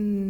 Mm,